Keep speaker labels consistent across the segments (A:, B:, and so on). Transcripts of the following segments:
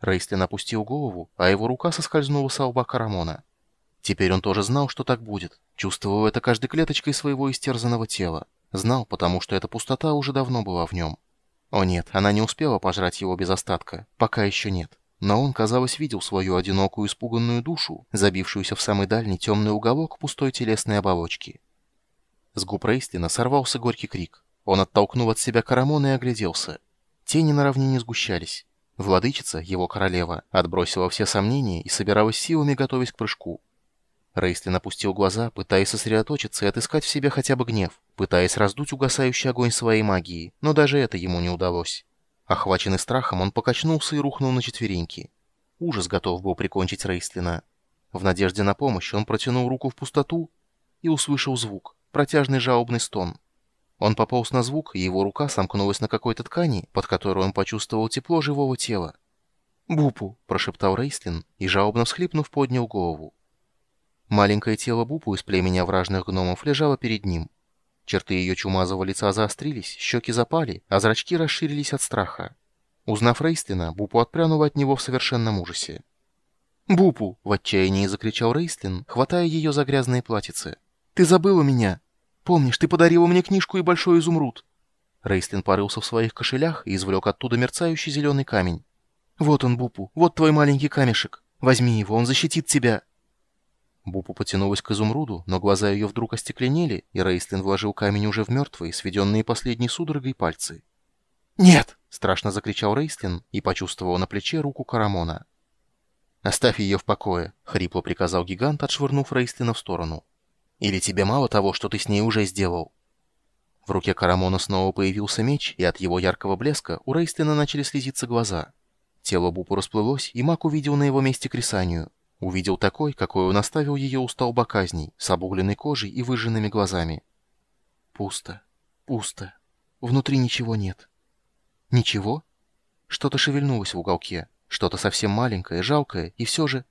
A: Рейстлин опустил голову, а его рука соскользнула с лба Карамона. Теперь он тоже знал, что так будет. Чувствовал это каждой клеточкой своего истерзанного тела. Знал, потому что эта пустота уже давно была в нем. О нет, она не успела пожрать его без остатка. Пока еще нет. Но он, казалось, видел свою одинокую испуганную душу, забившуюся в самый дальний темный уголок пустой телесной оболочки. С губ Рейстлина сорвался горький крик. Он оттолкнул от себя Карамона и огляделся. Тени на равнине сгущались. Владычица, его королева, отбросила все сомнения и собиралась силами, готовясь к прыжку. Рейстлин опустил глаза, пытаясь сосредоточиться и отыскать в себе хотя бы гнев, пытаясь раздуть угасающий огонь своей магии, но даже это ему не удалось. Охваченный страхом, он покачнулся и рухнул на четвереньки. Ужас готов был прикончить Рейстлина. В надежде на помощь он протянул руку в пустоту и услышал звук, протяжный жалобный стон. Он пополз на звук, и его рука сомкнулась на какой-то ткани, под которой он почувствовал тепло живого тела. «Бупу!» – прошептал Рейстлин и, жалобно всхлипнув, поднял голову. Маленькое тело Бупу из племени овражных гномов лежало перед ним. Черты ее чумазого лица заострились, щеки запали, а зрачки расширились от страха. Узнав Рейстлина, Бупу отпрянула от него в совершенном ужасе. «Бупу!» — в отчаянии закричал Рейстлин, хватая ее за грязные платьицы. «Ты забыла меня! Помнишь, ты подарила мне книжку и большой изумруд!» Рейстлин порылся в своих кошелях и извлек оттуда мерцающий зеленый камень. «Вот он, Бупу, вот твой маленький камешек. Возьми его, он защитит тебя!» Бупу потянулась к изумруду, но глаза ее вдруг остекленели, и Рейстлин вложил камень уже в мертвые, сведенные последней судорогой пальцы. «Нет!» — страшно закричал Рейстлин и почувствовал на плече руку Карамона. «Оставь ее в покое», — хрипло приказал гигант, отшвырнув Рейстлина в сторону. «Или тебе мало того, что ты с ней уже сделал?» В руке Карамона снова появился меч, и от его яркого блеска у Рейстлина начали слезиться глаза. Тело Бупу расплылось, и маг увидел на его месте Крисанию. Увидел такой, какой он оставил ее у столба казней, с обугленной кожей и выжженными глазами. Пусто, пусто. Внутри ничего нет. Ничего? Что-то шевельнулось в уголке. Что-то совсем маленькое, жалкое, и все же...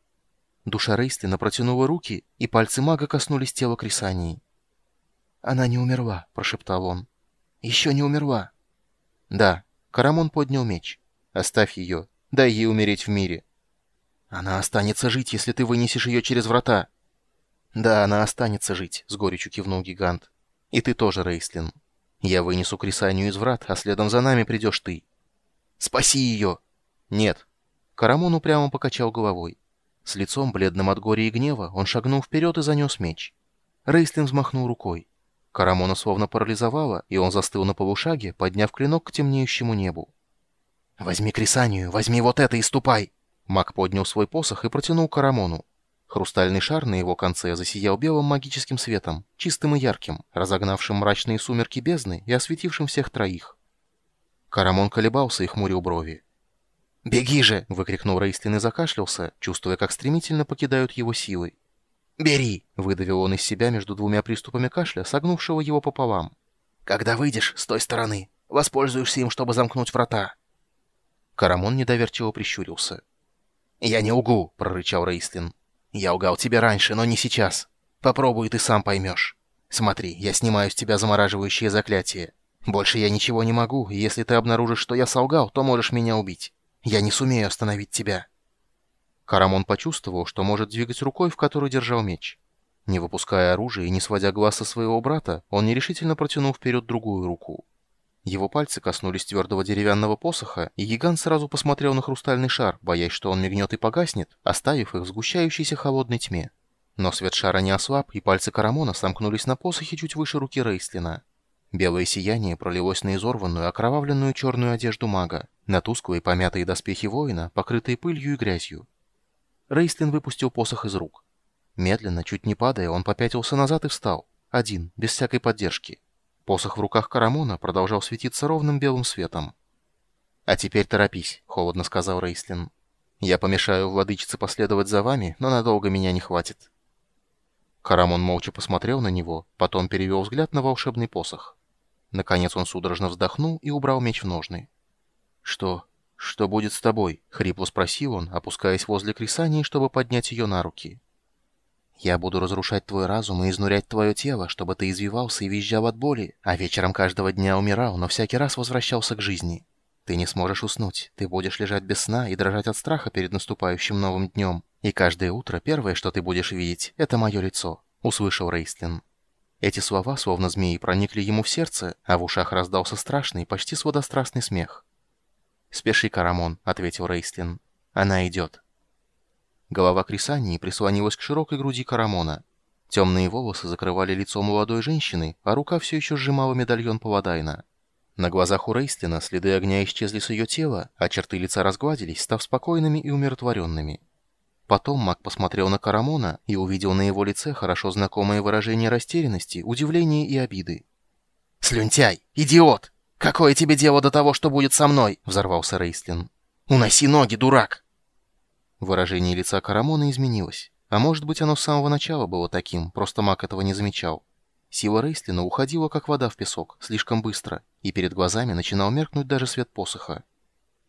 A: Душа Рейстлина протянула руки, и пальцы мага коснулись тела Крисании. «Она не умерла», — прошептал он. «Еще не умерла». «Да». Карамон поднял меч. «Оставь ее. Дай ей умереть в мире. Она останется жить, если ты вынесешь ее через врата. Да, она останется жить, с горечью кивнул гигант. И ты тоже, Рейслин. Я вынесу Крисанию из врат, а следом за нами придешь ты. Спаси ее! Нет. Карамон упрямо покачал головой. С лицом, бледным от горя и гнева, он шагнул вперед и занес меч. Рейслин взмахнул рукой. Карамона словно парализовало, и он застыл на полушаге, подняв клинок к темнеющему небу. «Возьми Крисанию, возьми вот это и ступай!» Маг поднял свой посох и протянул Карамону. Хрустальный шар на его конце засиял белым магическим светом, чистым и ярким, разогнавшим мрачные сумерки бездны и осветившим всех троих. Карамон колебался и хмурил брови. «Беги же!» — выкрикнул Рейстлин и закашлялся, чувствуя, как стремительно покидают его силы. «Бери!» — выдавил он из себя между двумя приступами кашля, согнувшего его пополам. «Когда выйдешь с той стороны, воспользуешься им, чтобы замкнуть врата». Карамон недоверчиво прищурился. «Я не угу», — прорычал Рейстлин. «Я угал тебе раньше, но не сейчас. Попробуй, ты сам поймешь. Смотри, я снимаю с тебя замораживающее заклятие. Больше я ничего не могу, и если ты обнаружишь, что я солгал, то можешь меня убить. Я не сумею остановить тебя». Карамон почувствовал, что может двигать рукой, в которой держал меч. Не выпуская оружия и не сводя глаз со своего брата, он нерешительно протянул вперед другую руку. Его пальцы коснулись твердого деревянного посоха, и гигант сразу посмотрел на хрустальный шар, боясь, что он мигнет и погаснет, оставив их в сгущающейся холодной тьме. Но свет шара не ослаб, и пальцы Карамона сомкнулись на посохе чуть выше руки Рейслина. Белое сияние пролилось на изорванную, окровавленную черную одежду мага, на тусклые помятые доспехи воина, покрытые пылью и грязью. Рейслин выпустил посох из рук. Медленно, чуть не падая, он попятился назад и встал, один, без всякой поддержки. Посох в руках Карамона продолжал светиться ровным белым светом. «А теперь торопись», — холодно сказал Рейслин. «Я помешаю владычице последовать за вами, но надолго меня не хватит». Карамон молча посмотрел на него, потом перевел взгляд на волшебный посох. Наконец он судорожно вздохнул и убрал меч в ножны. «Что? Что будет с тобой?» — хрипло спросил он, опускаясь возле Крисании, чтобы поднять ее на руки. Я буду разрушать твой разум и изнурять твое тело, чтобы ты извивался и визжал от боли, а вечером каждого дня умирал, но всякий раз возвращался к жизни. Ты не сможешь уснуть, ты будешь лежать без сна и дрожать от страха перед наступающим новым днем. И каждое утро первое, что ты будешь видеть, это мое лицо», — услышал Рейстлин. Эти слова, словно змеи, проникли ему в сердце, а в ушах раздался страшный, почти сводострастный смех. «Спеши, Карамон», — ответил Рейстлин. «Она идет». Голова Крисании прислонилась к широкой груди Карамона. Темные волосы закрывали лицо молодой женщины, а рука все еще сжимала медальон Паладайна. На глазах у Рейстлина следы огня исчезли с ее тела, а черты лица разгладились, став спокойными и умиротворенными. Потом маг посмотрел на Карамона и увидел на его лице хорошо знакомое выражение растерянности, удивления и обиды. «Слюнтяй! Идиот! Какое тебе дело до того, что будет со мной?» — взорвался Рейстлин. «Уноси ноги, дурак!» Выражение лица Карамона изменилось. А может быть, оно с самого начала было таким, просто маг этого не замечал. Сила Рейстлина уходила, как вода в песок, слишком быстро, и перед глазами начинал меркнуть даже свет посоха.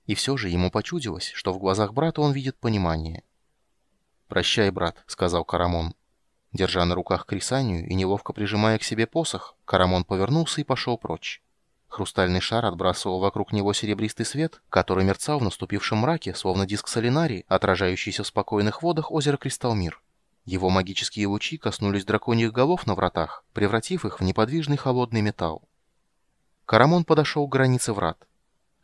A: И все же ему почудилось, что в глазах брата он видит понимание. «Прощай, брат», — сказал Карамон. Держа на руках Крисанию и неловко прижимая к себе посох, Карамон повернулся и пошел прочь. Хрустальный шар отбрасывал вокруг него серебристый свет, который мерцал в наступившем мраке, словно диск солинарий, отражающийся в спокойных водах озера Кристалмир. Его магические лучи коснулись драконьих голов на вратах, превратив их в неподвижный холодный металл. Карамон подошел к границе врат.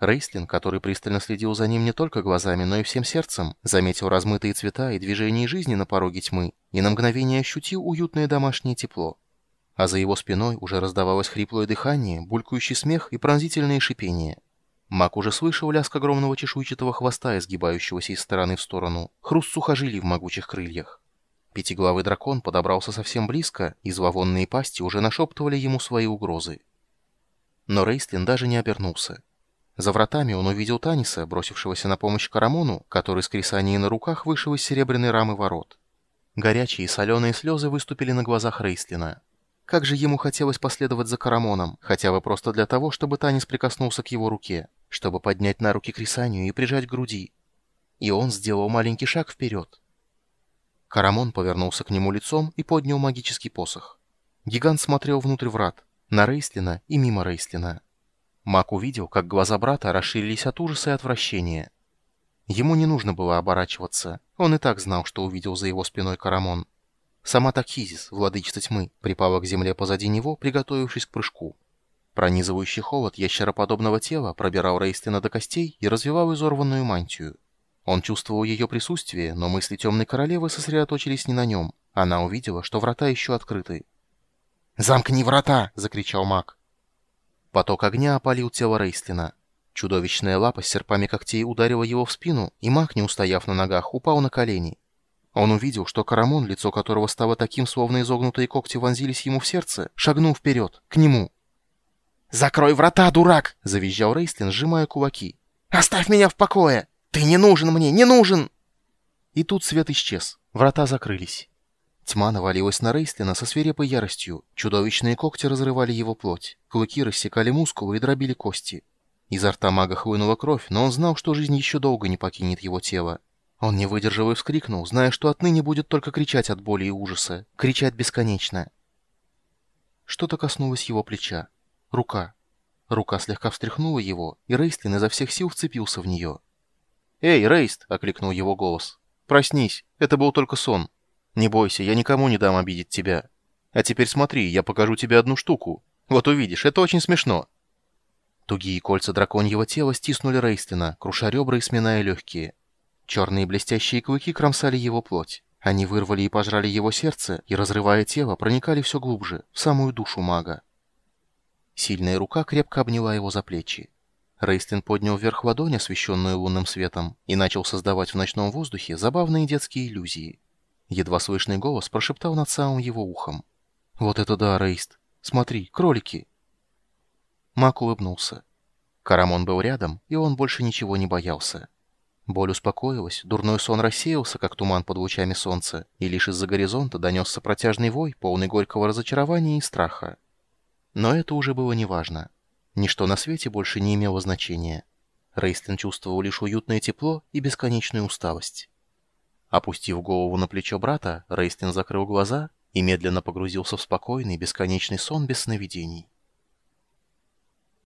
A: Рейслин, который пристально следил за ним не только глазами, но и всем сердцем, заметил размытые цвета и движения жизни на пороге тьмы и на мгновение ощутил уютное домашнее тепло. А за его спиной уже раздавалось хриплое дыхание, булькающий смех и пронзительные шипения. Мак уже слышал лязг огромного чешуйчатого хвоста, изгибающегося из стороны в сторону, хруст сухожилий в могучих крыльях. Пятиглавый дракон подобрался совсем близко, и зловонные пасти уже нашептывали ему свои угрозы. Но Рейстлин даже не обернулся. За вратами он увидел Таниса, бросившегося на помощь Карамону, который с кресанией на руках вышел из серебряной рамы ворот. Горячие соленые слезы выступили на глазах Рейслина. Как же ему хотелось последовать за Карамоном, хотя бы просто для того, чтобы Танис прикоснулся к его руке, чтобы поднять на руки Крисанию и прижать к груди. И он сделал маленький шаг вперед. Карамон повернулся к нему лицом и поднял магический посох. Гигант смотрел внутрь врат, на Рейслина и мимо Рейслина. Мак увидел, как глаза брата расширились от ужаса и отвращения. Ему не нужно было оборачиваться. Он и так знал, что увидел за его спиной Карамон. Сама Такхизис, владычица тьмы, припала к земле позади него, приготовившись к прыжку. Пронизывающий холод ящероподобного тела пробирал Рейстлина до костей и развивал изорванную мантию. Он чувствовал ее присутствие, но мысли темной королевы сосредоточились не на нем. Она увидела, что врата еще открыты. «Замкни врата!» — закричал маг. Поток огня опалил тело Рейстлина. Чудовищная лапа с серпами когтей ударила его в спину, и маг, не устояв на ногах, упал на колени. Он увидел, что Карамон, лицо которого стало таким, словно изогнутые когти вонзились ему в сердце, шагнул вперед, к нему. «Закрой врата, дурак!» — завизжал Рейстлин, сжимая кулаки. «Оставь меня в покое! Ты не нужен мне, не нужен!» И тут свет исчез, врата закрылись. Тьма навалилась на Рейстлина со свирепой яростью. Чудовищные когти разрывали его плоть. Клыки рассекали мускулы и дробили кости. Изо рта мага хлынула кровь, но он знал, что жизнь еще долго не покинет его тело. Он не выдержал и вскрикнул, зная, что отныне будет только кричать от боли и ужаса. Кричать бесконечно. Что-то коснулось его плеча. Рука. Рука слегка встряхнула его, и Рейстлин изо всех сил вцепился в нее. «Эй, Рейст!» — окликнул его голос. «Проснись, это был только сон». Не бойся, я никому не дам обидеть тебя. А теперь смотри, я покажу тебе одну штуку. Вот увидишь, это очень смешно». Тугие кольца драконьего тела стиснули Рейстина, круша ребра и сминая легкие. Черные блестящие клыки кромсали его плоть. Они вырвали и пожрали его сердце, и, разрывая тело, проникали все глубже, в самую душу мага. Сильная рука крепко обняла его за плечи. Рейстлин поднял вверх ладонь, освещенную лунным светом, и начал создавать в ночном воздухе забавные детские иллюзии. Едва слышный голос прошептал над самым его ухом. «Вот это да, Рейст! Смотри, кролики!» Мак улыбнулся. Карамон был рядом, и он больше ничего не боялся. Боль успокоилась, дурной сон рассеялся, как туман под лучами солнца, и лишь из-за горизонта донесся протяжный вой, полный горького разочарования и страха. Но это уже было неважно. Ничто на свете больше не имело значения. Рейстлин чувствовал лишь уютное тепло и бесконечную усталость. Опустив голову на плечо брата, Рейстлин закрыл глаза и медленно погрузился в спокойный, бесконечный сон без сновидений.